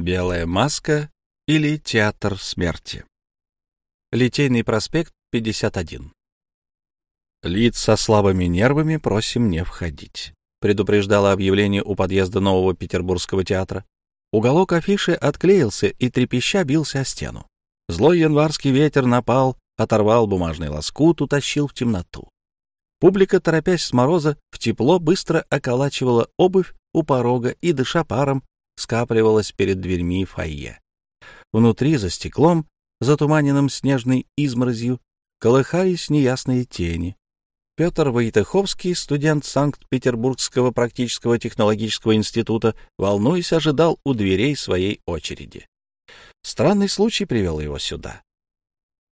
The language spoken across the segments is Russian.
Белая маска или театр смерти. Литейный проспект, 51. Лиц со слабыми нервами просим не входить, предупреждало объявление у подъезда нового Петербургского театра. Уголок афиши отклеился и трепеща бился о стену. Злой январский ветер напал, оторвал бумажный лоскут, утащил в темноту. Публика, торопясь с мороза, в тепло быстро околачивала обувь у порога и, дыша паром, скапливалась перед дверьми фойе. Внутри, за стеклом, затуманенным снежной изморозью, колыхались неясные тени. Петр Войтыховский, студент Санкт-Петербургского практического технологического института, волнуясь, ожидал у дверей своей очереди. Странный случай привел его сюда.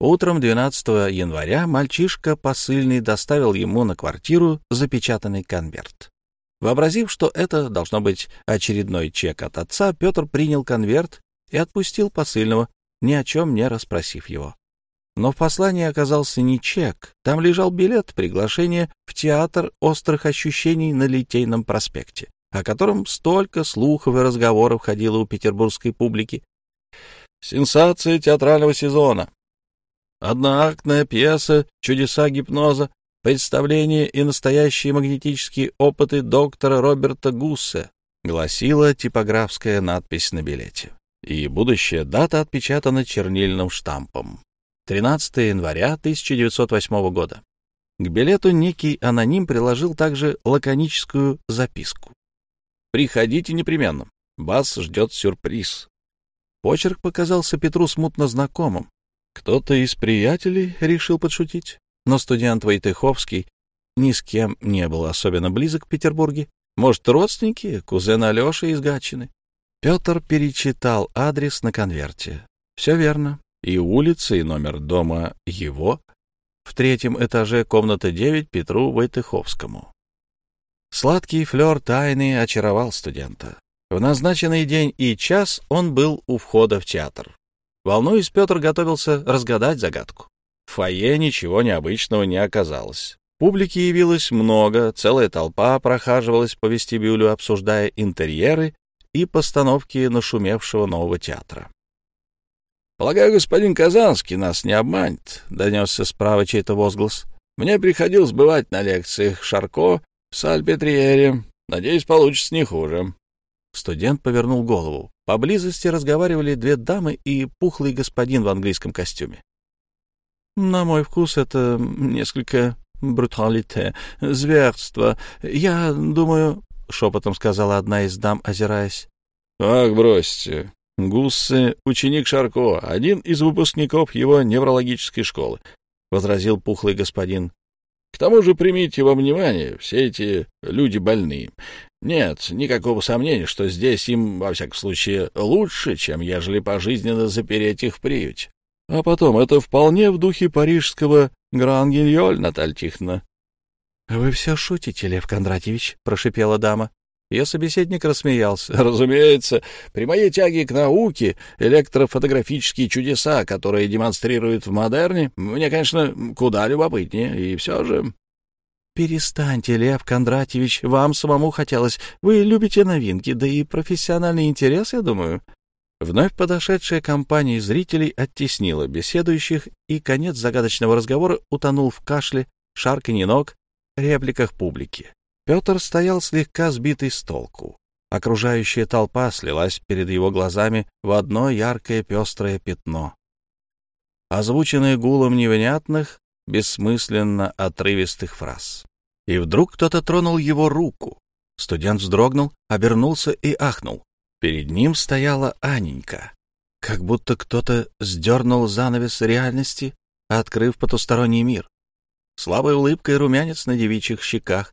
Утром 12 января мальчишка посыльный доставил ему на квартиру запечатанный конверт. Вообразив, что это должно быть очередной чек от отца, Петр принял конверт и отпустил посыльного, ни о чем не расспросив его. Но в послании оказался не чек, там лежал билет приглашение в театр острых ощущений на Литейном проспекте, о котором столько слухов и разговоров ходило у петербургской публики. Сенсация театрального сезона. Одноактная пьеса «Чудеса гипноза», представление и настоящие магнетические опыты доктора Роберта Гуссе, гласила типографская надпись на билете. И будущая дата отпечатана чернильным штампом. 13 января 1908 года. К билету некий аноним приложил также лаконическую записку. «Приходите непременно. Вас ждет сюрприз». Почерк показался Петру смутно знакомым. Кто-то из приятелей решил подшутить, но студент Войтыховский ни с кем не был особенно близок в Петербурге. Может, родственники, кузен Алеша из Гатчины? Петр перечитал адрес на конверте. Все верно. И улица, и номер дома его. В третьем этаже комната 9 Петру Войтыховскому. Сладкий флер тайны очаровал студента. В назначенный день и час он был у входа в театр. Волнуясь, Петр готовился разгадать загадку. В фойе ничего необычного не оказалось. Публики явилось много, целая толпа прохаживалась по вестибюлю, обсуждая интерьеры и постановки нашумевшего нового театра. «Полагаю, господин Казанский нас не обманет», — донесся справа чей-то возглас. «Мне приходилось бывать на лекциях Шарко в Сальпетриере. Надеюсь, получится не хуже». Студент повернул голову. Поблизости разговаривали две дамы и пухлый господин в английском костюме. «На мой вкус это несколько бруталите, зверство. Я думаю...» — шепотом сказала одна из дам, озираясь. «Ах, бросьте. Гуссе — ученик Шарко, один из выпускников его неврологической школы», — возразил пухлый господин. «К тому же примите во внимание, все эти люди больные. Нет никакого сомнения, что здесь им, во всяком случае, лучше, чем ежели пожизненно запереть их в приюте. А потом, это вполне в духе парижского Гран-Гильоль, Наталья Тихоновна. — Вы все шутите, Лев Кондратьевич, — прошипела дама. Ее собеседник рассмеялся. «Разумеется, при моей тяге к науке электрофотографические чудеса, которые демонстрируют в модерне, мне, конечно, куда любопытнее, и все же...» «Перестаньте, Лев Кондратьевич, вам самому хотелось. Вы любите новинки, да и профессиональный интерес, я думаю». Вновь подошедшая компания зрителей оттеснила беседующих, и конец загадочного разговора утонул в кашле, шарканье ног, репликах публики. Петр стоял слегка сбитый с толку. Окружающая толпа слилась перед его глазами в одно яркое пестрое пятно. Озвученное гулом невнятных, бессмысленно отрывистых фраз. И вдруг кто-то тронул его руку. Студент вздрогнул, обернулся и ахнул. Перед ним стояла Аненька. Как будто кто-то сдернул занавес реальности, открыв потусторонний мир. Слабая улыбка и румянец на девичьих щеках.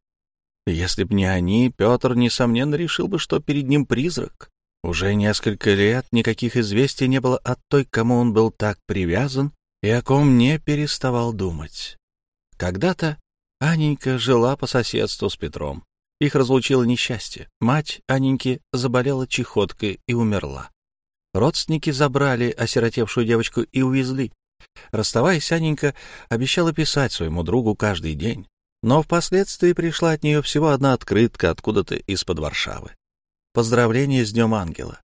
Если б не они, Петр, несомненно, решил бы, что перед ним призрак. Уже несколько лет никаких известий не было от той, кому он был так привязан и о ком не переставал думать. Когда-то Аненька жила по соседству с Петром. Их разлучило несчастье. Мать Аненьки заболела чехоткой и умерла. Родственники забрали осиротевшую девочку и увезли. Расставаясь, Аненька обещала писать своему другу каждый день, но впоследствии пришла от нее всего одна открытка откуда-то из-под Варшавы. Поздравление с Днем Ангела.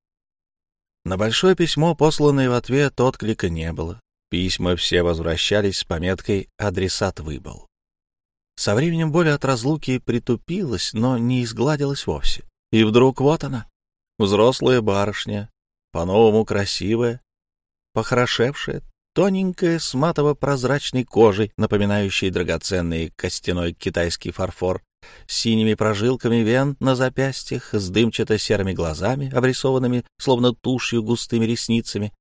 На большое письмо, посланное в ответ, отклика не было. Письма все возвращались с пометкой «Адресат выбыл». Со временем боль от разлуки притупилась, но не изгладилась вовсе. И вдруг вот она, взрослая барышня, по-новому красивая, похорошевшая, тоненькая, с матово-прозрачной кожей, напоминающей драгоценный костяной китайский фарфор, с синими прожилками вен на запястьях, с дымчато-серыми глазами, обрисованными, словно тушью, густыми ресницами.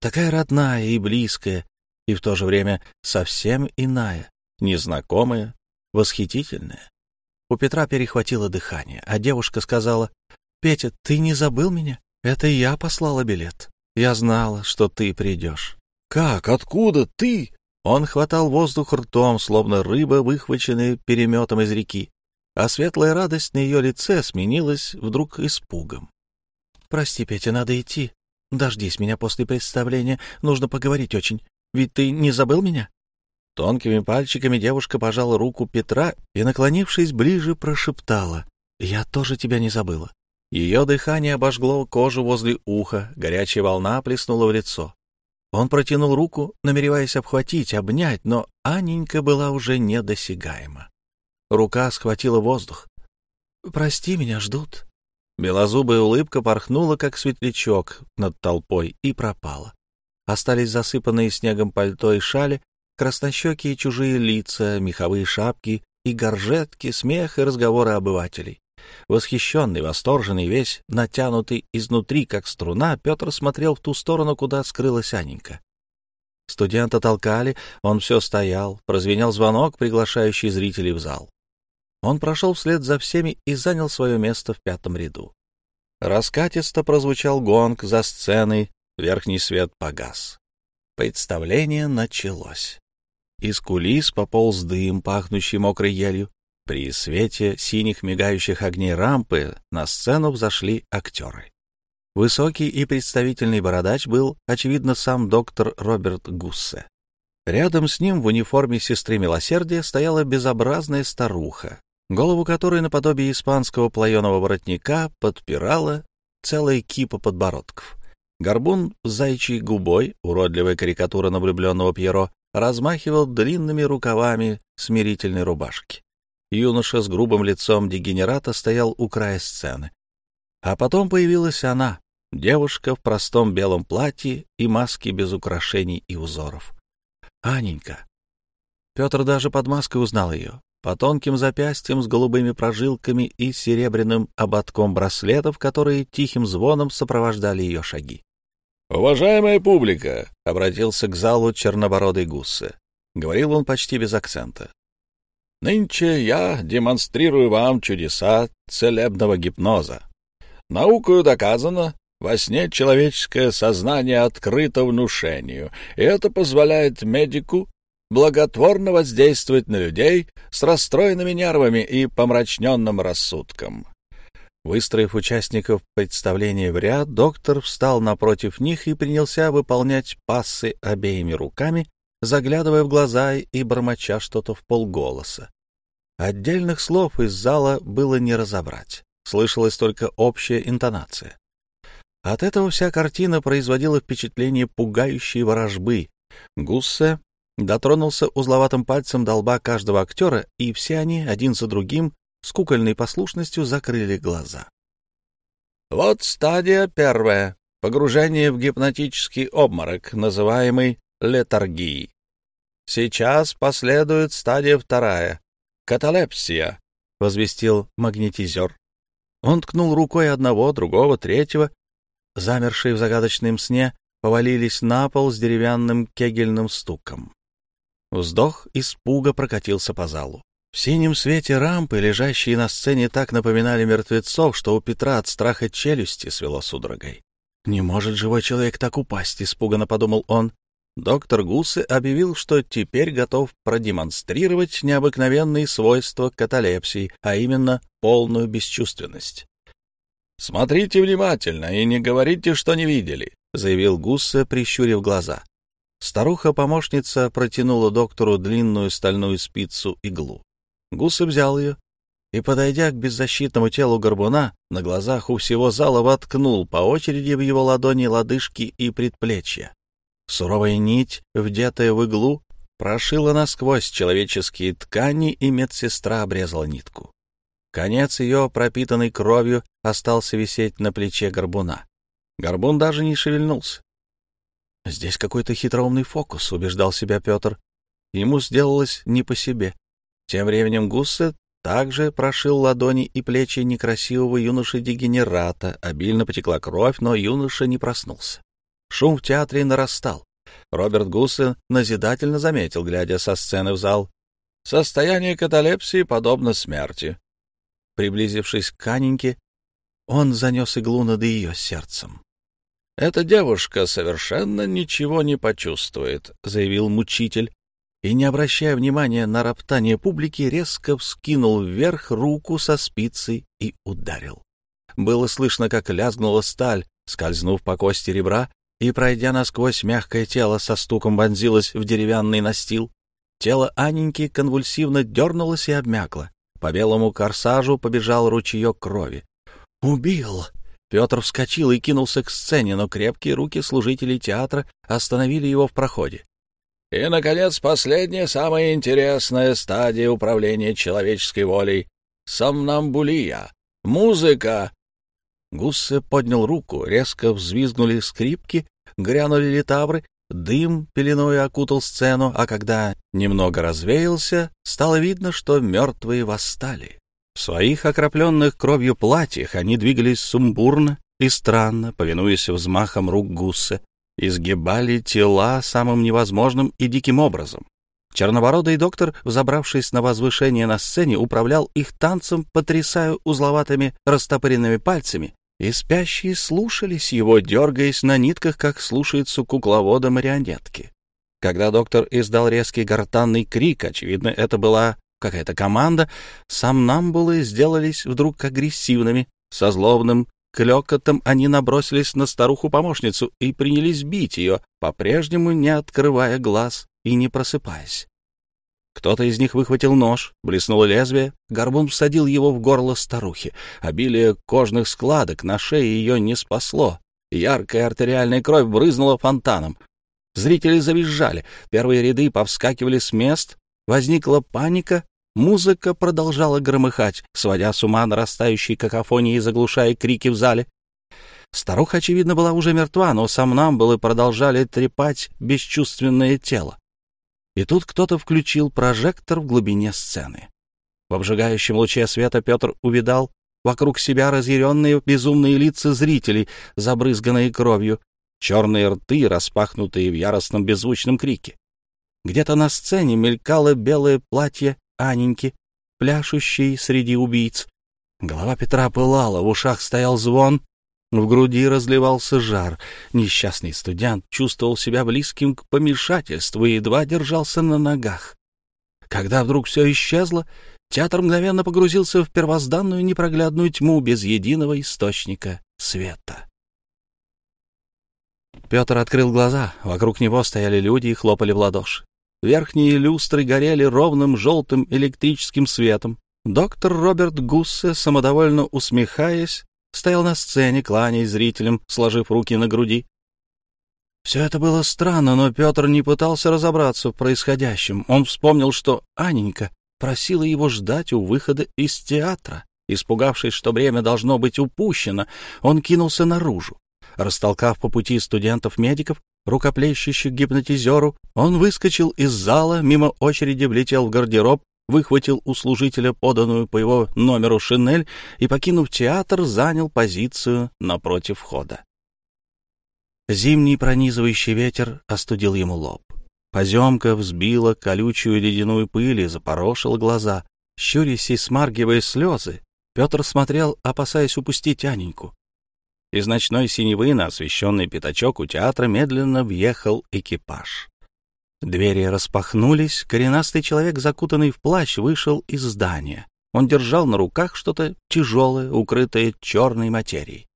Такая родная и близкая, и в то же время совсем иная, незнакомая, восхитительная. У Петра перехватило дыхание, а девушка сказала, «Петя, ты не забыл меня? Это я послала билет. Я знала, что ты придешь». «Как? Откуда? Ты?» Он хватал воздух ртом, словно рыба, выхваченная переметом из реки, а светлая радость на ее лице сменилась вдруг испугом. «Прости, Петя, надо идти. Дождись меня после представления, нужно поговорить очень. Ведь ты не забыл меня?» Тонкими пальчиками девушка пожала руку Петра и, наклонившись ближе, прошептала. «Я тоже тебя не забыла». Ее дыхание обожгло кожу возле уха, горячая волна плеснула в лицо. Он протянул руку, намереваясь обхватить, обнять, но Анненька была уже недосягаема. Рука схватила воздух. «Прости, меня ждут». Белозубая улыбка порхнула, как светлячок над толпой, и пропала. Остались засыпанные снегом пальто и шали, краснощекие чужие лица, меховые шапки и горжетки, смех и разговоры обывателей. Восхищенный, восторженный, весь натянутый изнутри, как струна, Петр смотрел в ту сторону, куда скрылась Аненька. Студента толкали, он все стоял, прозвенел звонок, приглашающий зрителей в зал. Он прошел вслед за всеми и занял свое место в пятом ряду. Раскатисто прозвучал гонг за сценой, верхний свет погас. Представление началось. Из кулис пополз дым, пахнущий мокрой елью. При свете синих мигающих огней рампы на сцену взошли актеры. Высокий и представительный бородач был, очевидно, сам доктор Роберт Гуссе. Рядом с ним в униформе сестры милосердия стояла безобразная старуха, голову которой наподобие испанского плаеного воротника подпирала целая кипа подбородков. Горбун с зайчьей губой, уродливая карикатура на влюбленного Пьеро, размахивал длинными рукавами смирительной рубашки. Юноша с грубым лицом дегенерата стоял у края сцены. А потом появилась она, девушка в простом белом платье и маске без украшений и узоров. Аненька. Петр даже под маской узнал ее. По тонким запястьям с голубыми прожилками и серебряным ободком браслетов, которые тихим звоном сопровождали ее шаги. «Уважаемая публика!» — обратился к залу чернобородый Гуссе. Говорил он почти без акцента. Нынче я демонстрирую вам чудеса целебного гипноза. Наукою доказано, во сне человеческое сознание открыто внушению, и это позволяет медику благотворно воздействовать на людей с расстроенными нервами и помрачненным рассудком. Выстроив участников представления в ряд, доктор встал напротив них и принялся выполнять пассы обеими руками, заглядывая в глаза и бормоча что-то в полголоса. Отдельных слов из зала было не разобрать, слышалась только общая интонация. От этого вся картина производила впечатление пугающей ворожбы. Гуссе дотронулся узловатым пальцем до лба каждого актера, и все они, один за другим, с кукольной послушностью закрыли глаза. Вот стадия первая — погружение в гипнотический обморок, называемый летаргией. Сейчас последует стадия вторая каталепсия», — возвестил магнетизер. Он ткнул рукой одного, другого, третьего. Замершие в загадочном сне повалились на пол с деревянным кегельным стуком. Вздох испуга прокатился по залу. В синем свете рампы, лежащие на сцене, так напоминали мертвецов, что у Петра от страха челюсти свело судорогой. «Не может живой человек так упасть», — испуганно подумал он. Доктор Гуссе объявил, что теперь готов продемонстрировать необыкновенные свойства каталепсии, а именно полную бесчувственность. «Смотрите внимательно и не говорите, что не видели», — заявил Гуссе, прищурив глаза. Старуха-помощница протянула доктору длинную стальную спицу-иглу. Гуссе взял ее и, подойдя к беззащитному телу горбуна, на глазах у всего зала воткнул по очереди в его ладони лодыжки и предплечья. Суровая нить, вдетая в иглу, прошила насквозь человеческие ткани, и медсестра обрезала нитку. Конец ее, пропитанный кровью, остался висеть на плече горбуна. Горбун даже не шевельнулся. «Здесь какой-то хитроумный фокус», — убеждал себя Петр. Ему сделалось не по себе. Тем временем Гуссе также прошил ладони и плечи некрасивого юноши-дегенерата. Обильно потекла кровь, но юноша не проснулся. Шум в театре нарастал. Роберт Гуссе назидательно заметил, глядя со сцены в зал. «Состояние каталепсии подобно смерти». Приблизившись к Аненьке, он занес иглу над ее сердцем. «Эта девушка совершенно ничего не почувствует», — заявил мучитель и, не обращая внимания на роптание публики, резко вскинул вверх руку со спицей и ударил. Было слышно, как лязгнула сталь, скользнув по кости ребра, и, пройдя насквозь мягкое тело, со стуком вонзилось в деревянный настил. Тело Аненьки конвульсивно дернулось и обмякло. По белому корсажу побежал ручеек крови. «Убил!» Петр вскочил и кинулся к сцене, но крепкие руки служителей театра остановили его в проходе. И, наконец, последняя, самая интересная стадия управления человеческой волей — сомнамбулия, музыка. Гуссе поднял руку, резко взвизгнули скрипки, грянули литавры, дым пеленой окутал сцену, а когда немного развеялся, стало видно, что мертвые восстали. В своих окропленных кровью платьях они двигались сумбурно и странно, повинуясь взмахам рук Гуссе, изгибали тела самым невозможным и диким образом. Чернобородый доктор, взобравшись на возвышение на сцене, управлял их танцем, потрясая узловатыми растопыренными пальцами, и спящие слушались его, дергаясь на нитках, как слушаются кукловода марионетки. Когда доктор издал резкий гортанный крик, очевидно, это была какая-то команда, сомнамбулы сделались вдруг агрессивными, со злобным клёкотом они набросились на старуху-помощницу и принялись бить ее, по-прежнему не открывая глаз и не просыпаясь. Кто-то из них выхватил нож, блеснуло лезвие, горбун всадил его в горло старухи. Обилие кожных складок на шее ее не спасло. Яркая артериальная кровь брызнула фонтаном. Зрители завизжали, первые ряды повскакивали с мест, возникла паника, Музыка продолжала громыхать, сводя с ума нарастающей какофонии и заглушая крики в зале. Старуха, очевидно, была уже мертва, но сомнамбулы продолжали трепать бесчувственное тело. И тут кто-то включил прожектор в глубине сцены. В обжигающем луче света Петр увидал вокруг себя разъяренные безумные лица зрителей, забрызганные кровью, черные рты, распахнутые в яростном беззвучном крике. Где-то на сцене мелькало белое платье Аненьки, пляшущей среди убийц. Голова Петра пылала, в ушах стоял звон, в груди разливался жар. Несчастный студент чувствовал себя близким к помешательству и едва держался на ногах. Когда вдруг все исчезло, театр мгновенно погрузился в первозданную непроглядную тьму без единого источника света. Петр открыл глаза. Вокруг него стояли люди и хлопали в ладоши. Верхние люстры горели ровным желтым электрическим светом. Доктор Роберт Гуссе, самодовольно усмехаясь, стоял на сцене, кланяясь зрителям, сложив руки на груди. Все это было странно, но Петр не пытался разобраться в происходящем. Он вспомнил, что Аненька просила его ждать у выхода из театра. Испугавшись, что время должно быть упущено, он кинулся наружу. Растолкав по пути студентов-медиков, рукоплещущих гипнотизеру, он выскочил из зала, мимо очереди влетел в гардероб, выхватил у служителя поданную по его номеру шинель и, покинув театр, занял позицию напротив входа. Зимний пронизывающий ветер остудил ему лоб. Поземка взбила колючую ледяную пыль и запорошила глаза. Щурясь и смаргивая слезы, Петр смотрел, опасаясь упустить Аненьку. Из ночной синевы на освещенный пятачок у театра медленно въехал экипаж. Двери распахнулись, коренастый человек, закутанный в плащ, вышел из здания. Он держал на руках что-то тяжелое, укрытое черной материей.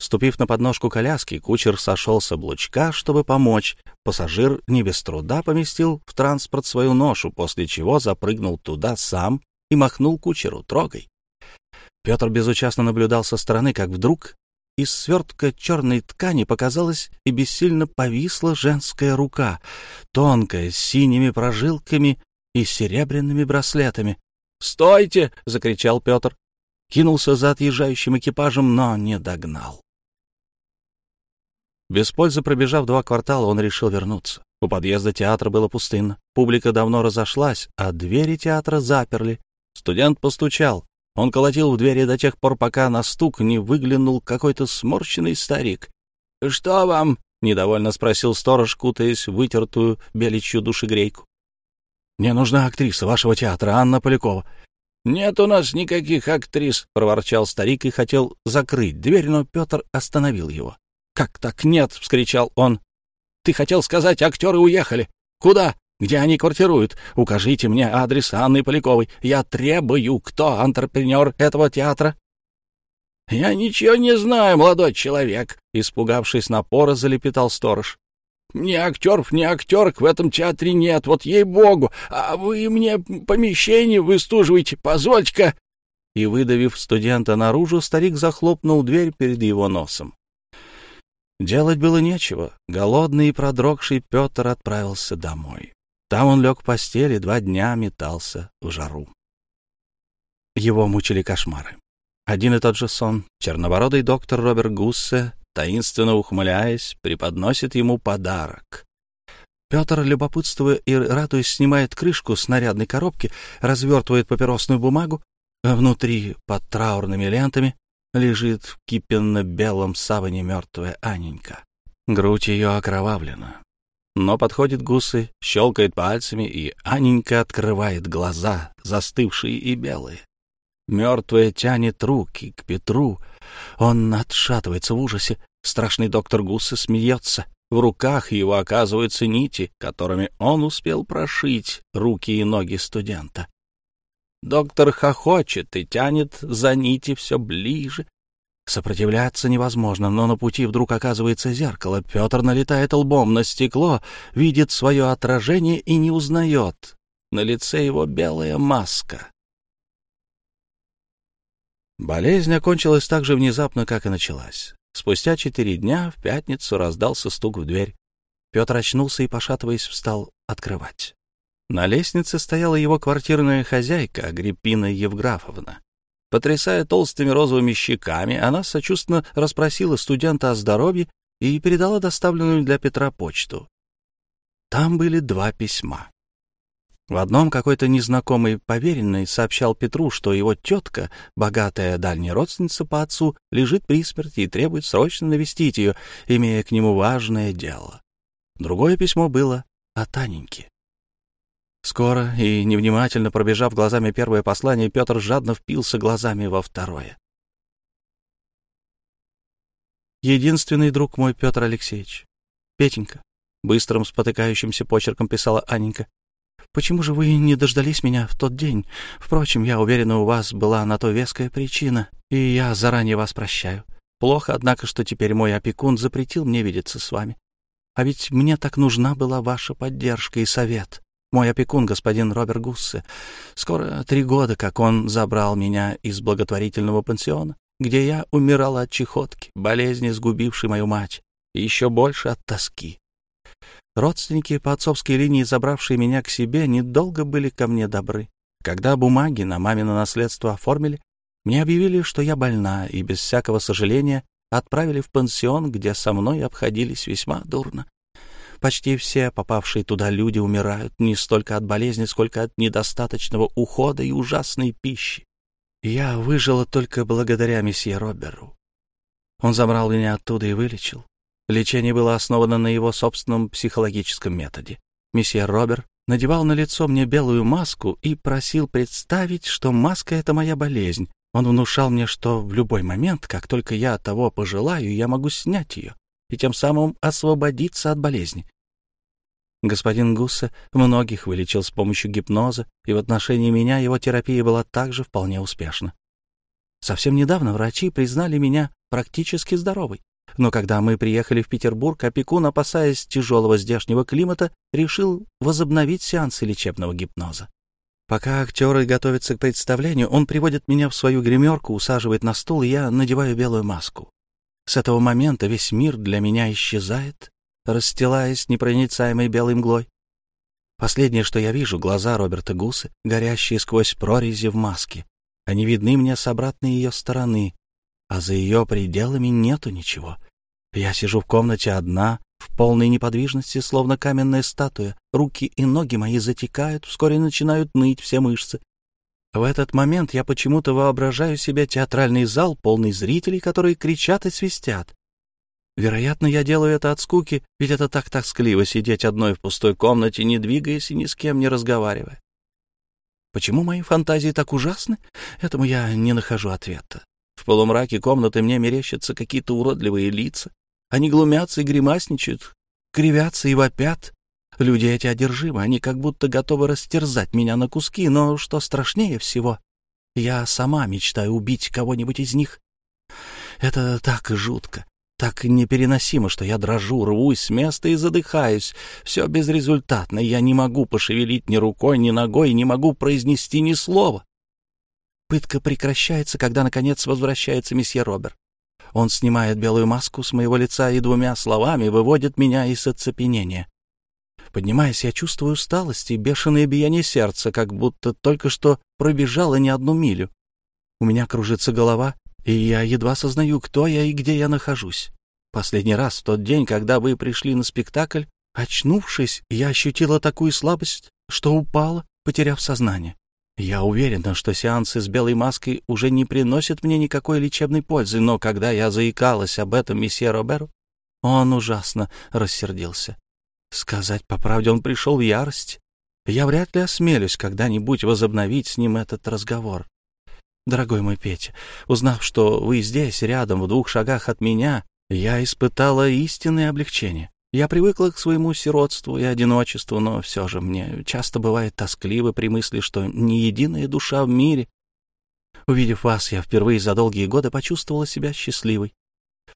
Ступив на подножку коляски, кучер сошел с облучка, чтобы помочь. Пассажир не без труда поместил в транспорт свою ношу, после чего запрыгнул туда сам и махнул кучеру. «Трогай». Петр безучастно наблюдал со стороны, как вдруг из свертка черной ткани показалась и бессильно повисла женская рука, тонкая, с синими прожилками и серебряными браслетами. «Стойте!» — закричал Петр. Кинулся за отъезжающим экипажем, но не догнал. Без пользы пробежав два квартала, он решил вернуться. У подъезда театра было пустынно. Публика давно разошлась, а двери театра заперли. Студент постучал. Он колотил в двери до тех пор, пока на стук не выглянул какой-то сморщенный старик. «Что вам?» — недовольно спросил сторож, кутаясь в вытертую беличью душегрейку. «Мне нужна актриса вашего театра, Анна Полякова». «Нет у нас никаких актрис», — проворчал старик и хотел закрыть дверь, но Петр остановил его. «Как так нет?» — вскричал он. «Ты хотел сказать, актеры уехали. Куда? Где они квартируют? Укажите мне адрес Анны Поляковой. Я требую, кто антрепренер этого театра?» «Я ничего не знаю, молодой человек», — испугавшись напора, залепетал сторож. «Ни актеров, ни актерок в этом театре нет, вот ей-богу, а вы мне помещение выстуживаете, позвольте-ка!» И, выдавив студента наружу, старик захлопнул дверь перед его носом. Делать было нечего. Голодный и продрогший Петр отправился домой. Там он лег в постели, два дня метался в жару. Его мучили кошмары. Один и тот же сон. Чернобородый доктор Роберт Гуссе, таинственно ухмыляясь, преподносит ему подарок. Петр, любопытствуя и радуясь, снимает крышку с нарядной коробки, развертывает папиросную бумагу. Внутри, под траурными лентами, лежит в кипенно-белом саване мертвая Аненька. Грудь ее окровавлена. Но подходит гусы, щелкает пальцами, и Аненька открывает глаза, застывшие и белые. Мертвая тянет руки к Петру. Он отшатывается в ужасе. Страшный доктор Гуссы смеется. В руках его оказываются нити, которыми он успел прошить руки и ноги студента. Доктор хохочет и тянет за нити все ближе, Сопротивляться невозможно, но на пути вдруг оказывается зеркало. Петр налетает лбом на стекло, видит свое отражение и не узнает. На лице его белая маска. Болезнь окончилась так же внезапно, как и началась. Спустя четыре дня в пятницу раздался стук в дверь. Петр очнулся и, пошатываясь, встал открывать. На лестнице стояла его квартирная хозяйка, Агриппина Евграфовна. Потрясая толстыми розовыми щеками, она сочувственно расспросила студента о здоровье и передала доставленную для Петра почту. Там были два письма. В одном какой-то незнакомый поверенный сообщал Петру, что его тетка, богатая дальняя родственница по отцу, лежит при смерти и требует срочно навестить ее, имея к нему важное дело. Другое письмо было от Аненьки. Скоро и невнимательно пробежав глазами первое послание, Петр жадно впился глазами во второе. «Единственный друг мой, Петр Алексеевич. Петенька», — быстрым спотыкающимся почерком писала Аненька. «Почему же вы не дождались меня в тот день? Впрочем, я уверена, у вас была на то веская причина, и я заранее вас прощаю. Плохо, однако, что теперь мой опекун запретил мне видеться с вами. А ведь мне так нужна была ваша поддержка и совет. Мой опекун, господин Роберт Гуссе. Скоро три года, как он забрал меня из благотворительного пансиона, где я умирала от чехотки, болезни, сгубившей мою мать, и еще больше от тоски. Родственники по отцовской линии, забравшие меня к себе, недолго были ко мне добры. Когда бумаги на мамино наследство оформили, мне объявили, что я больна, и без всякого сожаления отправили в пансион, где со мной обходились весьма дурно. Почти все попавшие туда люди умирают не столько от болезни, сколько от недостаточного ухода и ужасной пищи. Я выжила только благодаря месье Роберу. Он забрал меня оттуда и вылечил. Лечение было основано на его собственном психологическом методе. Месье Робер надевал на лицо мне белую маску и просил представить, что маска — это моя болезнь. Он внушал мне, что в любой момент, как только я того пожелаю, я могу снять ее и тем самым освободиться от болезни. Господин Гуссе многих вылечил с помощью гипноза, и в отношении меня его терапия была также вполне успешна. Совсем недавно врачи признали меня практически здоровой. Но когда мы приехали в Петербург, опекун, опасаясь тяжелого здешнего климата, решил возобновить сеансы лечебного гипноза. Пока актеры готовятся к представлению, он приводит меня в свою гримерку, усаживает на стул, и я надеваю белую маску. С этого момента весь мир для меня исчезает, расстилаясь непроницаемой белой мглой. Последнее, что я вижу, — глаза Роберта Гусы, горящие сквозь прорези в маске. Они видны мне с обратной ее стороны, а за ее пределами нету ничего. Я сижу в комнате одна, в полной неподвижности, словно каменная статуя. Руки и ноги мои затекают, вскоре начинают ныть все мышцы. В этот момент я почему-то воображаю себе театральный зал, полный зрителей, которые кричат и свистят. Вероятно, я делаю это от скуки, ведь это так тоскливо сидеть одной в пустой комнате, не двигаясь и ни с кем не разговаривая. Почему мои фантазии так ужасны? Этому я не нахожу ответа. В полумраке комнаты мне мерещатся какие-то уродливые лица. Они глумятся и гримасничают, кривятся и вопят. Люди эти одержимы, они как будто готовы растерзать меня на куски, но что страшнее всего, я сама мечтаю убить кого-нибудь из них. Это так жутко, так непереносимо, что я дрожу, рвусь с места и задыхаюсь. Все безрезультатно, я не могу пошевелить ни рукой, ни ногой, не могу произнести ни слова. Пытка прекращается, когда, наконец, возвращается месье Робер. Он снимает белую маску с моего лица и двумя словами выводит меня из оцепенения. Поднимаясь, я чувствую усталость и бешеное биение сердца, как будто только что пробежала не одну милю. У меня кружится голова, и я едва сознаю, кто я и где я нахожусь. Последний раз, в тот день, когда вы пришли на спектакль, очнувшись, я ощутила такую слабость, что упала, потеряв сознание. Я уверена, что сеансы с белой маской уже не приносят мне никакой лечебной пользы, но когда я заикалась об этом месье Роберу, он ужасно рассердился. Сказать по правде, он пришел в ярость. Я вряд ли осмелюсь когда-нибудь возобновить с ним этот разговор. Дорогой мой Петя, узнав, что вы здесь, рядом, в двух шагах от меня, я испытала истинное облегчение. Я привыкла к своему сиротству и одиночеству, но все же мне часто бывает тоскливо при мысли, что ни единая душа в мире. Увидев вас, я впервые за долгие годы почувствовала себя счастливой,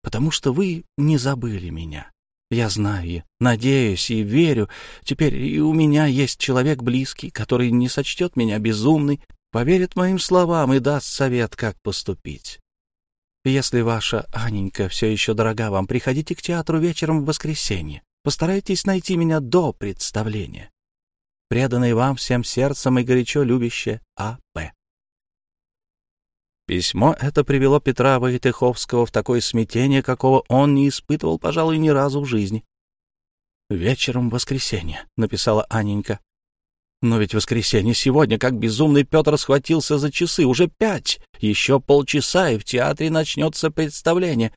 потому что вы не забыли меня. Я знаю, надеюсь и верю, теперь и у меня есть человек близкий, который не сочтет меня безумной поверит моим словам и даст совет, как поступить. Если ваша Аненька все еще дорога вам, приходите к театру вечером в воскресенье. Постарайтесь найти меня до представления. Преданный вам всем сердцем и горячо любящее А.П. Письмо это привело Петра Войтыховского в такое смятение, какого он не испытывал, пожалуй, ни разу в жизни. «Вечером воскресенье», — написала Аненька. Но ведь воскресенье сегодня, как безумный Петр схватился за часы. Уже пять, еще полчаса, и в театре начнется представление.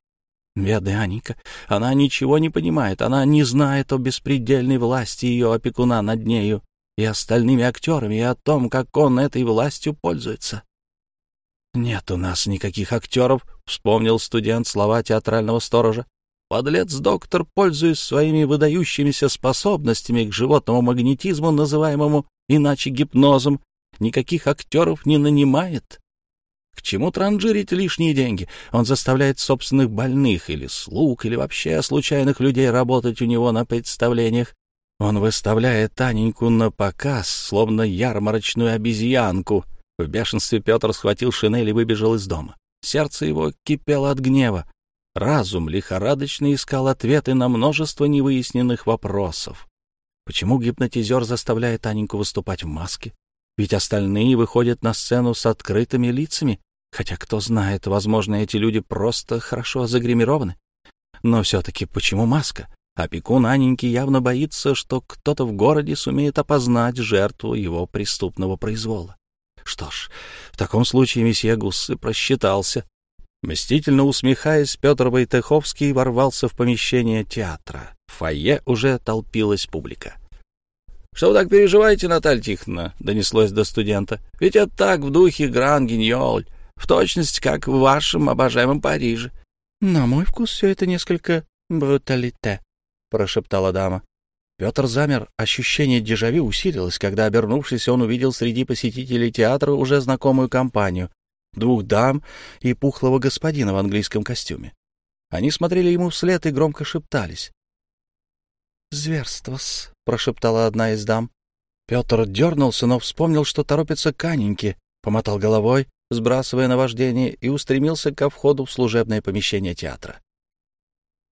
Бедная Аника, она ничего не понимает, она не знает о беспредельной власти ее опекуна над нею и остальными актерами, и о том, как он этой властью пользуется. «Нет у нас никаких актеров», — вспомнил студент слова театрального сторожа. Подлец-доктор, пользуясь своими выдающимися способностями к животному магнетизму, называемому иначе гипнозом, никаких актеров не нанимает. К чему транжирить лишние деньги? Он заставляет собственных больных или слуг, или вообще случайных людей работать у него на представлениях. Он выставляет Таненьку на показ, словно ярмарочную обезьянку. В бешенстве Петр схватил шинель и выбежал из дома. Сердце его кипело от гнева. Разум лихорадочно искал ответы на множество невыясненных вопросов. Почему гипнотизер заставляет Аненьку выступать в маске? Ведь остальные выходят на сцену с открытыми лицами, хотя, кто знает, возможно, эти люди просто хорошо загримированы. Но все-таки почему маска? Опекун Аненьки явно боится, что кто-то в городе сумеет опознать жертву его преступного произвола. Что ж, в таком случае месье Гуссы просчитался. Мстительно усмехаясь, Петр Войтеховский ворвался в помещение театра. В фойе уже толпилась публика. — Что вы так переживаете, Наталья Тихоновна? — донеслось до студента. — Ведь это так в духе Гран-Гиньоль, в точности, как в вашем обожаемом Париже. — На мой вкус все это несколько бруталите, — прошептала дама. Петр замер, ощущение дежавю усилилось, когда, обернувшись, он увидел среди посетителей театра уже знакомую компанию двух дам и пухлого господина в английском костюме. Они смотрели ему вслед и громко шептались. «Зверство-с», — прошептала одна из дам. Петр дернулся, но вспомнил, что торопится к Аненьке, помотал головой, сбрасывая наваждение, и устремился ко входу в служебное помещение театра.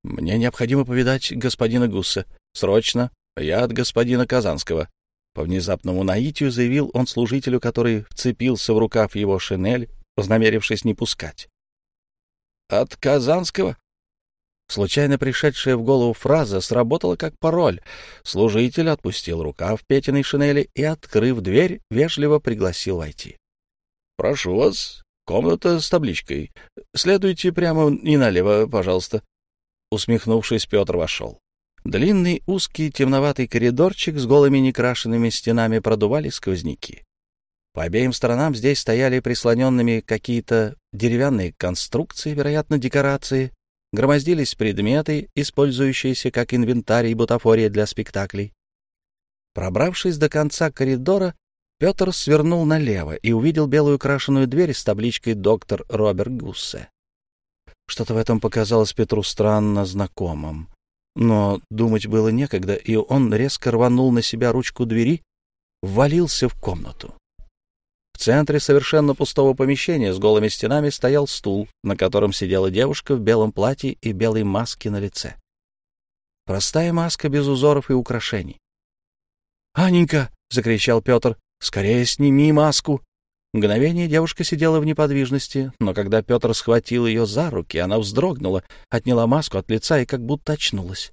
«Мне необходимо повидать господина Гусса. Срочно. Я от господина Казанского». По внезапному наитию заявил он служителю, который вцепился в рукав его шинель, вознамерившись не пускать. «От Казанского?» Случайно пришедшая в голову фраза сработала как пароль. Служитель отпустил рукав Петиной шинели и, открыв дверь, вежливо пригласил войти. — Прошу вас, комната с табличкой. Следуйте прямо и налево, пожалуйста. Усмехнувшись, Петр вошел. Длинный узкий темноватый коридорчик с голыми некрашенными стенами продували сквозняки. По обеим сторонам здесь стояли прислоненными какие-то деревянные конструкции, вероятно, декорации, громоздились предметы, использующиеся как инвентарь и бутафория для спектаклей. Пробравшись до конца коридора, Петр свернул налево и увидел белую крашеную дверь с табличкой «Доктор Роберт Гуссе». Что-то в этом показалось Петру странно знакомым. Но думать было некогда, и он резко рванул на себя ручку двери, ввалился в комнату. В центре совершенно пустого помещения с голыми стенами стоял стул, на котором сидела девушка в белом платье и белой маске на лице. Простая маска без узоров и украшений. «Аненька!» — закричал Петр. «Скорее сними маску!» Мгновение девушка сидела в неподвижности, но когда Петр схватил ее за руки, она вздрогнула, отняла маску от лица и как будто очнулась.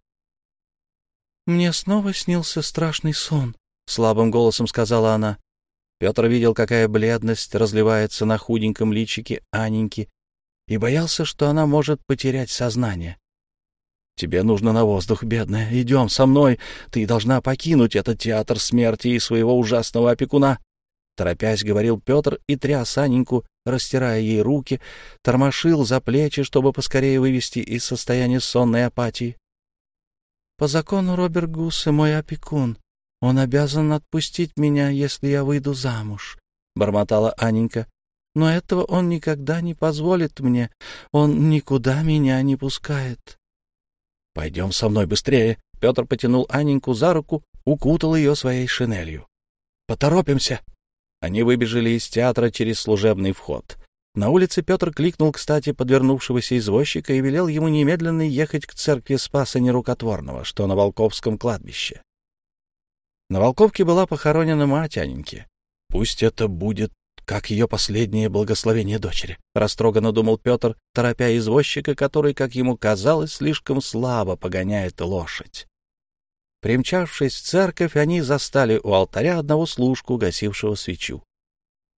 «Мне снова снился страшный сон», — слабым голосом сказала она. Петр видел, какая бледность разливается на худеньком личике Аненьки, и боялся, что она может потерять сознание. «Тебе нужно на воздух, бедная. Идем со мной. Ты должна покинуть этот театр смерти и своего ужасного опекуна». Торопясь, говорил Петр и тряс Аненьку, растирая ей руки, тормошил за плечи, чтобы поскорее вывести из состояния сонной апатии. «По закону Роберт Гуссе мой опекун. Он обязан отпустить меня, если я выйду замуж, — бормотала Аненька. Но этого он никогда не позволит мне. Он никуда меня не пускает. — Пойдем со мной быстрее. Петр потянул Аненьку за руку, укутал ее своей шинелью. — Поторопимся. Они выбежали из театра через служебный вход. На улице Петр кликнул, кстати, подвернувшегося извозчика и велел ему немедленно ехать к церкви Спаса Нерукотворного, что на Волковском кладбище. На Волковке была похоронена мать Аненьки. Пусть это будет как ее последнее благословение дочери, — растроганно думал Петр, торопя извозчика, который, как ему казалось, слишком слабо погоняет лошадь. Примчавшись в церковь, они застали у алтаря одного служку, гасившего свечу.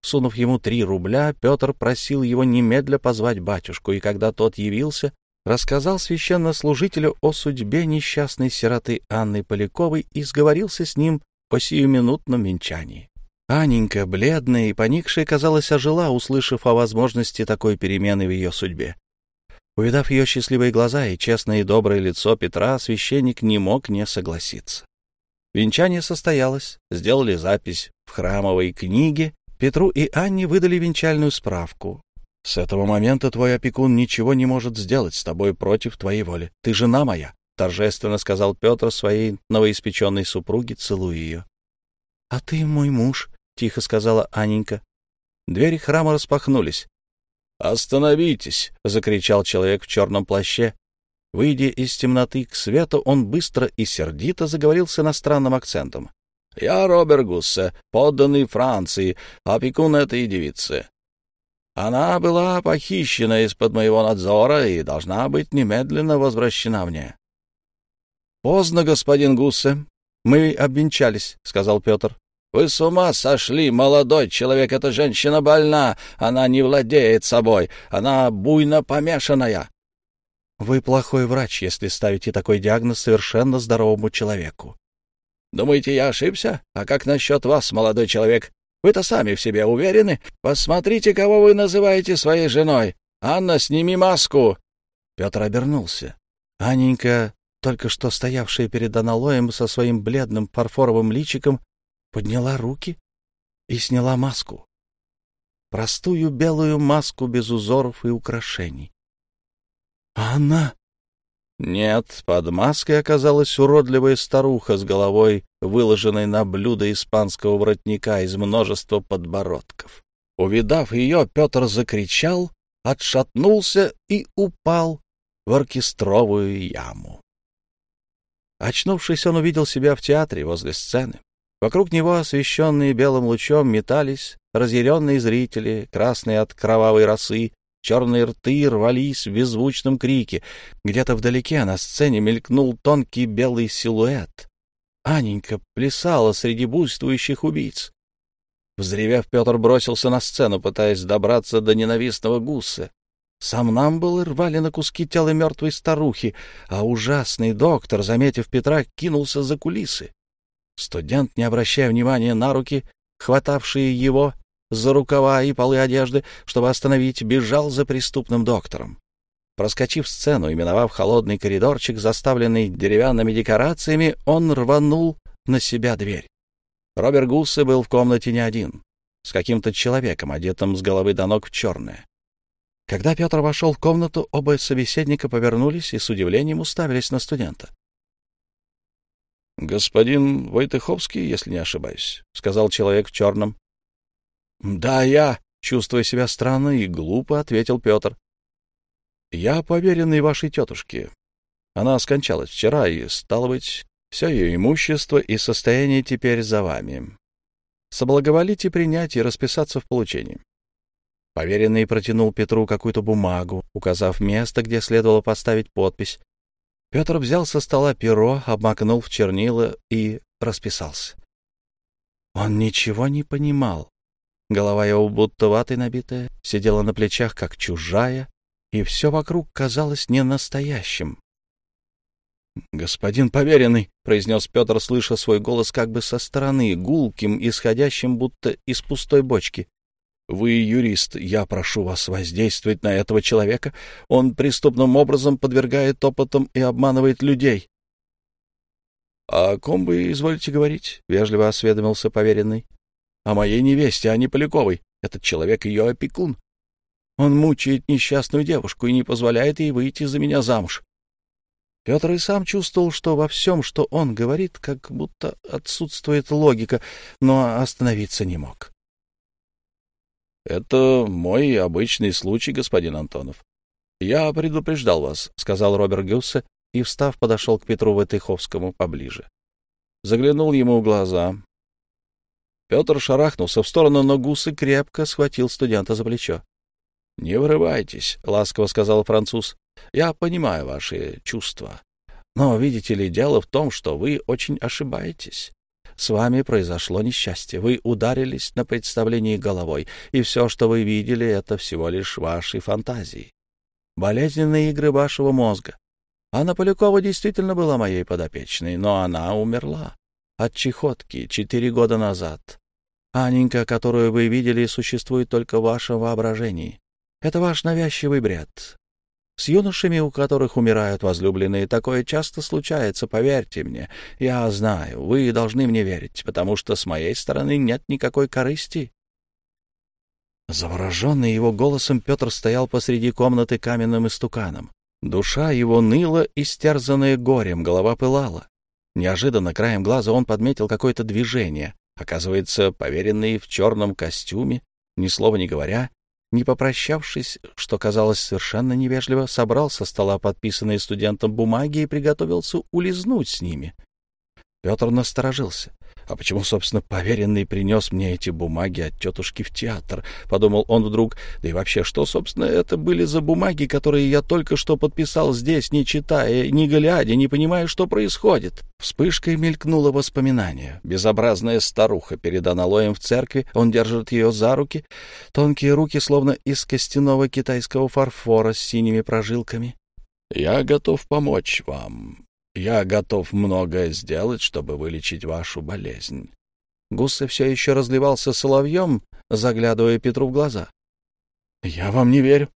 Сунув ему три рубля, Петр просил его немедля позвать батюшку, и когда тот явился, рассказал священнослужителю о судьбе несчастной сироты Анны Поляковой и сговорился с ним о сиюминутном венчании. Аненька, бледная и поникшая, казалось, ожила, услышав о возможности такой перемены в ее судьбе. Увидав ее счастливые глаза и честное и доброе лицо Петра, священник не мог не согласиться. Венчание состоялось, сделали запись в храмовой книге, Петру и Анне выдали венчальную справку, с этого момента твой опекун ничего не может сделать с тобой против твоей воли. Ты жена моя, — торжественно сказал Петр своей новоиспеченной супруге, целуя ее. — А ты мой муж, — тихо сказала Аненька. Двери храма распахнулись. «Остановитесь!» — закричал человек в черном плаще. Выйдя из темноты к свету, он быстро и сердито заговорил с иностранным акцентом. «Я Роберт Гуссе, подданный Франции, опекун этой девицы. Она была похищена из-под моего надзора и должна быть немедленно возвращена мне. — Поздно, господин Гуссе. Мы обвенчались, — сказал Петр. — Вы с ума сошли, молодой человек. Эта женщина больна. Она не владеет собой. Она буйно помешанная. — Вы плохой врач, если ставите такой диагноз совершенно здоровому человеку. — Думаете, я ошибся? А как насчет вас, молодой человек? Вы-то сами в себе уверены? Посмотрите, кого вы называете своей женой. Анна, сними маску!» Петр обернулся. Аненька, только что стоявшая перед аналоем со своим бледным фарфоровым личиком, подняла руки и сняла маску. Простую белую маску без узоров и украшений. «Анна! Нет, под маской оказалась уродливая старуха с головой, выложенной на блюдо испанского воротника из множества подбородков. Увидав ее, Петр закричал, отшатнулся и упал в оркестровую яму. Очнувшись, он увидел себя в театре возле сцены. Вокруг него, освещенные белым лучом, метались разъяренные зрители, красные от кровавой росы, черные рты рвались в беззвучном крике. Где-то вдалеке на сцене мелькнул тонкий белый силуэт. Аненька плясала среди буйствующих убийц. Взревев, Петр бросился на сцену, пытаясь добраться до ненавистного гуса. Сам нам был рвали на куски тело мертвой старухи, а ужасный доктор, заметив Петра, кинулся за кулисы. Студент, не обращая внимания на руки, хватавшие его за рукава и полы одежды, чтобы остановить, бежал за преступным доктором. Проскочив сцену и миновав холодный коридорчик, заставленный деревянными декорациями, он рванул на себя дверь. Роберт Гуссе был в комнате не один, с каким-то человеком, одетым с головы до ног в черное. Когда Петр вошел в комнату, оба собеседника повернулись и с удивлением уставились на студента. — Господин Войтыховский, если не ошибаюсь, — сказал человек в черном. — Да, я, — чувствуя себя странно и глупо, — ответил Петр. — Я поверенный вашей тетушке. Она скончалась вчера, и, стало быть, все ее имущество и состояние теперь за вами. Соблаговолите принять и расписаться в получении. Поверенный протянул Петру какую-то бумагу, указав место, где следовало поставить подпись. Петр взял со стола перо, обмакнул в чернила и расписался. Он ничего не понимал. Голова его будто ватой набитая, сидела на плечах, как чужая, и все вокруг казалось ненастоящим. — Господин поверенный, — произнес Петр, слыша свой голос как бы со стороны, гулким, исходящим будто из пустой бочки. Вы юрист, я прошу вас воздействовать на этого человека. Он преступным образом подвергает опытам и обманывает людей. — О ком вы изволите говорить? — вежливо осведомился поверенный. — О моей невесте, а не Поляковой. Этот человек ее опекун. Он мучает несчастную девушку и не позволяет ей выйти за меня замуж. Петр и сам чувствовал, что во всем, что он говорит, как будто отсутствует логика, но остановиться не мог. — Это мой обычный случай, господин Антонов. — Я предупреждал вас, — сказал Роберт Гюссе, и, встав, подошел к Петру Ватыховскому поближе. Заглянул ему в глаза. Петр шарахнулся в сторону, но Гуссы крепко схватил студента за плечо. — Не вырывайтесь, — ласково сказал француз. — Я понимаю ваши чувства. Но, видите ли, дело в том, что вы очень ошибаетесь. С вами произошло несчастье. Вы ударились на представлении головой, и все, что вы видели, это всего лишь ваши фантазии. Болезненные игры вашего мозга. Анна Полякова действительно была моей подопечной, но она умерла от чехотки четыре года назад. Аненька, которую вы видели, существует только в вашем воображении. Это ваш навязчивый бред. С юношами, у которых умирают возлюбленные, такое часто случается, поверьте мне. Я знаю, вы должны мне верить, потому что с моей стороны нет никакой корысти. Завороженный его голосом, Петр стоял посреди комнаты каменным истуканом. Душа его ныла, истерзанная горем, голова пылала. Неожиданно краем глаза он подметил какое-то движение. Оказывается, поверенный в черном костюме, ни слова не говоря, не попрощавшись, что казалось совершенно невежливо, собрал со стола подписанные студентом бумаги и приготовился улизнуть с ними. Петр насторожился. А почему, собственно, поверенный принес мне эти бумаги от тетушки в театр? Подумал он вдруг. Да и вообще, что, собственно, это были за бумаги, которые я только что подписал здесь, не читая, не глядя, не понимая, что происходит? Вспышкой мелькнуло воспоминание. Безобразная старуха перед аналоем в церкви, он держит ее за руки, тонкие руки, словно из костяного китайского фарфора с синими прожилками. «Я готов помочь вам», я готов многое сделать, чтобы вылечить вашу болезнь. Гуссе все еще разливался соловьем, заглядывая Петру в глаза. — Я вам не верю.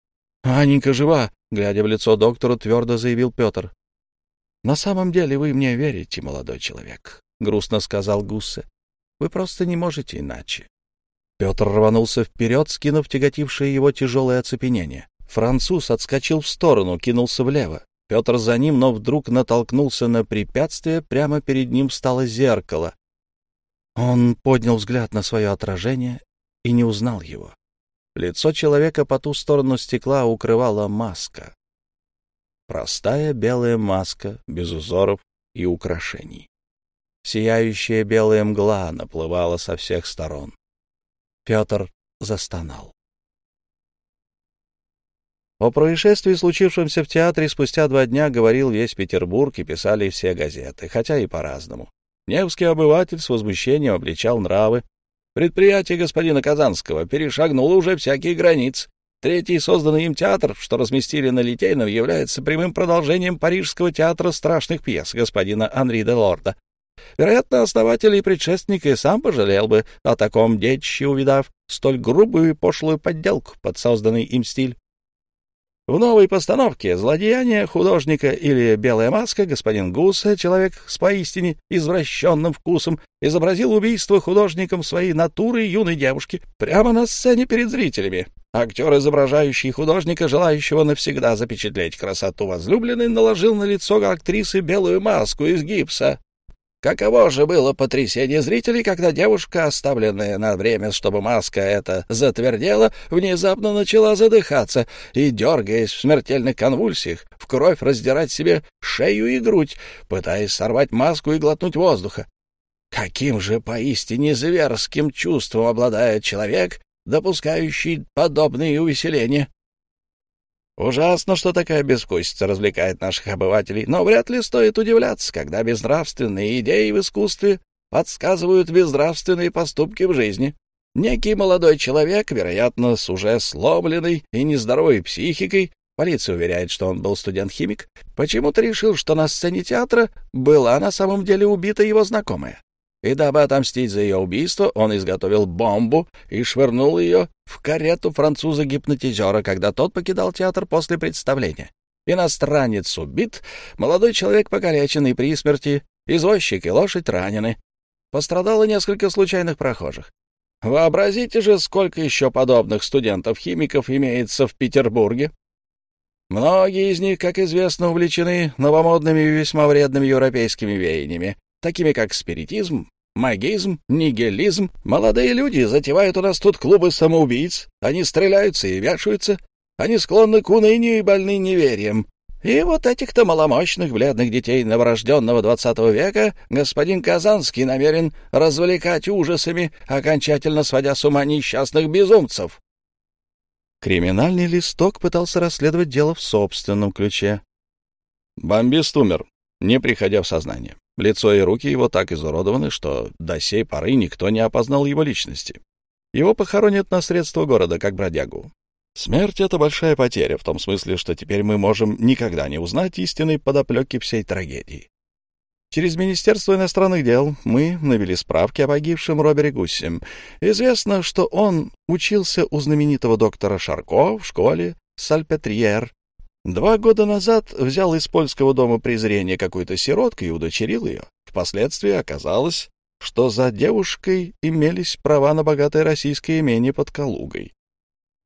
Аненька жива, — глядя в лицо доктору, твердо заявил Петр. — На самом деле вы мне верите, молодой человек, — грустно сказал Гуссе. — Вы просто не можете иначе. Петр рванулся вперед, скинув тяготившее его тяжелое оцепенение. Француз отскочил в сторону, кинулся влево. Петр за ним, но вдруг натолкнулся на препятствие, прямо перед ним стало зеркало. Он поднял взгляд на свое отражение и не узнал его. Лицо человека по ту сторону стекла укрывала маска. Простая белая маска, без узоров и украшений. Сияющая белая мгла наплывала со всех сторон. Петр застонал. О происшествии, случившемся в театре, спустя два дня говорил весь Петербург и писали все газеты, хотя и по-разному. Невский обыватель с возмущением обличал нравы. Предприятие господина Казанского перешагнуло уже всякие границы. Третий созданный им театр, что разместили на Литейном, является прямым продолжением Парижского театра страшных пьес господина Анри де Лорда. Вероятно, основатель и предшественник и сам пожалел бы о таком детище, увидав столь грубую и пошлую подделку под созданный им стиль. В новой постановке «Злодеяние художника» или «Белая маска» господин Гуссе, человек с поистине извращенным вкусом, изобразил убийство художником своей натуры юной девушки прямо на сцене перед зрителями. Актер, изображающий художника, желающего навсегда запечатлеть красоту возлюбленной, наложил на лицо актрисы белую маску из гипса, Каково же было потрясение зрителей, когда девушка, оставленная на время, чтобы маска эта затвердела, внезапно начала задыхаться и, дергаясь в смертельных конвульсиях, в кровь раздирать себе шею и грудь, пытаясь сорвать маску и глотнуть воздуха. Каким же поистине зверским чувством обладает человек, допускающий подобные увеселения? Ужасно, что такая безвкусица развлекает наших обывателей, но вряд ли стоит удивляться, когда безнравственные идеи в искусстве подсказывают безнравственные поступки в жизни. Некий молодой человек, вероятно, с уже сломленной и нездоровой психикой, полиция уверяет, что он был студент-химик, почему-то решил, что на сцене театра была на самом деле убита его знакомая и дабы отомстить за ее убийство, он изготовил бомбу и швырнул ее в карету француза-гипнотизера, когда тот покидал театр после представления. Иностранец убит, молодой человек покалечен и при смерти, извозчик и лошадь ранены. Пострадало несколько случайных прохожих. Вообразите же, сколько еще подобных студентов-химиков имеется в Петербурге. Многие из них, как известно, увлечены новомодными и весьма вредными европейскими веяниями, такими как спиритизм, магизм, нигилизм. Молодые люди затевают у нас тут клубы самоубийц. Они стреляются и вешаются. Они склонны к унынию и больны неверием. И вот этих-то маломощных бледных детей новорожденного двадцатого века господин Казанский намерен развлекать ужасами, окончательно сводя с ума несчастных безумцев. Криминальный листок пытался расследовать дело в собственном ключе. Бомбист умер, не приходя в сознание. Лицо и руки его так изуродованы, что до сей поры никто не опознал его личности. Его похоронят на средства города, как бродягу. Смерть — это большая потеря, в том смысле, что теперь мы можем никогда не узнать истинной подоплеки всей трагедии. Через Министерство иностранных дел мы навели справки о погибшем Робере Гуссе. Известно, что он учился у знаменитого доктора Шарко в школе Сальпетриер Два года назад взял из польского дома презрения какую-то сиротку и удочерил ее. Впоследствии оказалось, что за девушкой имелись права на богатое российское имение под Калугой.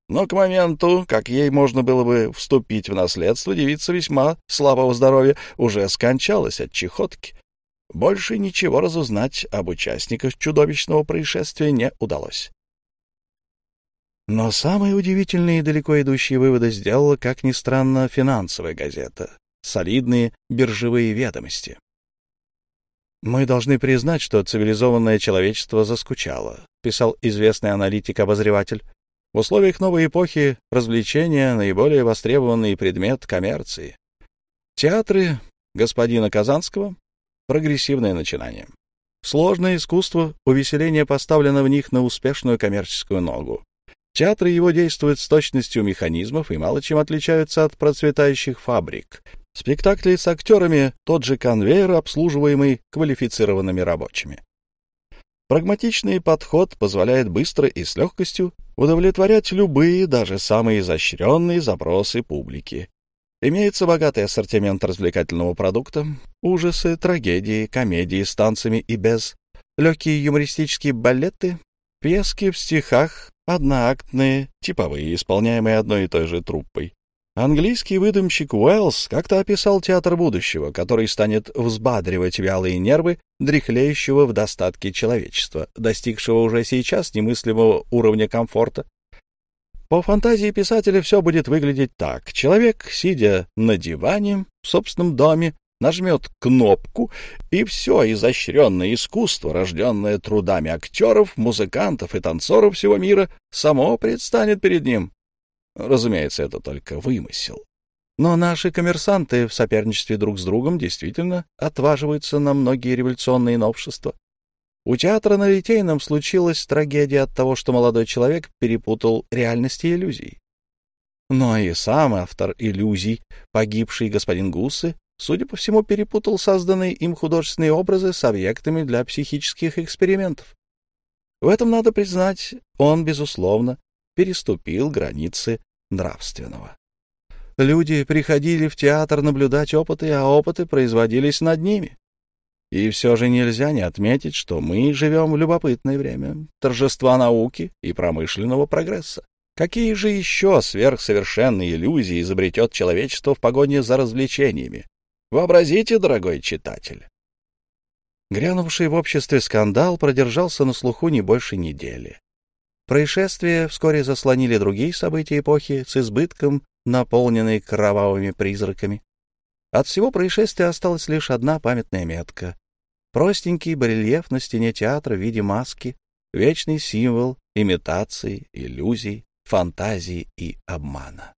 Но к моменту, как ей можно было бы вступить в наследство, девица весьма слабого здоровья уже скончалась от чехотки. Больше ничего разузнать об участниках чудовищного происшествия не удалось. Но самые удивительные и далеко идущие выводы сделала, как ни странно, финансовая газета. Солидные биржевые ведомости. «Мы должны признать, что цивилизованное человечество заскучало», — писал известный аналитик-обозреватель. «В условиях новой эпохи развлечения — наиболее востребованный предмет коммерции. Театры господина Казанского — прогрессивное начинание. Сложное искусство увеселения поставлено в них на успешную коммерческую ногу. Театры его действуют с точностью механизмов и мало чем отличаются от процветающих фабрик. Спектакли с актерами — тот же конвейер, обслуживаемый квалифицированными рабочими. Прагматичный подход позволяет быстро и с легкостью удовлетворять любые, даже самые изощренные запросы публики. Имеется богатый ассортимент развлекательного продукта, ужасы, трагедии, комедии с танцами и без, легкие юмористические балеты, пьески в стихах, одноактные, типовые, исполняемые одной и той же труппой. Английский выдумщик Уэллс как-то описал театр будущего, который станет взбадривать вялые нервы дряхлеющего в достатке человечества, достигшего уже сейчас немыслимого уровня комфорта. По фантазии писателя все будет выглядеть так. Человек, сидя на диване в собственном доме, нажмет кнопку, и все изощренное искусство, рожденное трудами актеров, музыкантов и танцоров всего мира, само предстанет перед ним. Разумеется, это только вымысел. Но наши коммерсанты в соперничестве друг с другом действительно отваживаются на многие революционные новшества. У театра на Литейном случилась трагедия от того, что молодой человек перепутал реальность и иллюзии. Но и сам автор иллюзий, погибший господин Гуссы, судя по всему, перепутал созданные им художественные образы с объектами для психических экспериментов. В этом, надо признать, он, безусловно, переступил границы нравственного. Люди приходили в театр наблюдать опыты, а опыты производились над ними. И все же нельзя не отметить, что мы живем в любопытное время торжества науки и промышленного прогресса. Какие же еще сверхсовершенные иллюзии изобретет человечество в погоне за развлечениями? Вообразите, дорогой читатель. Грянувший в обществе скандал продержался на слуху не больше недели. Происшествия вскоре заслонили другие события эпохи с избытком, наполненной кровавыми призраками. От всего происшествия осталась лишь одна памятная метка. Простенький барельеф на стене театра в виде маски, вечный символ имитации, иллюзий, фантазии и обмана.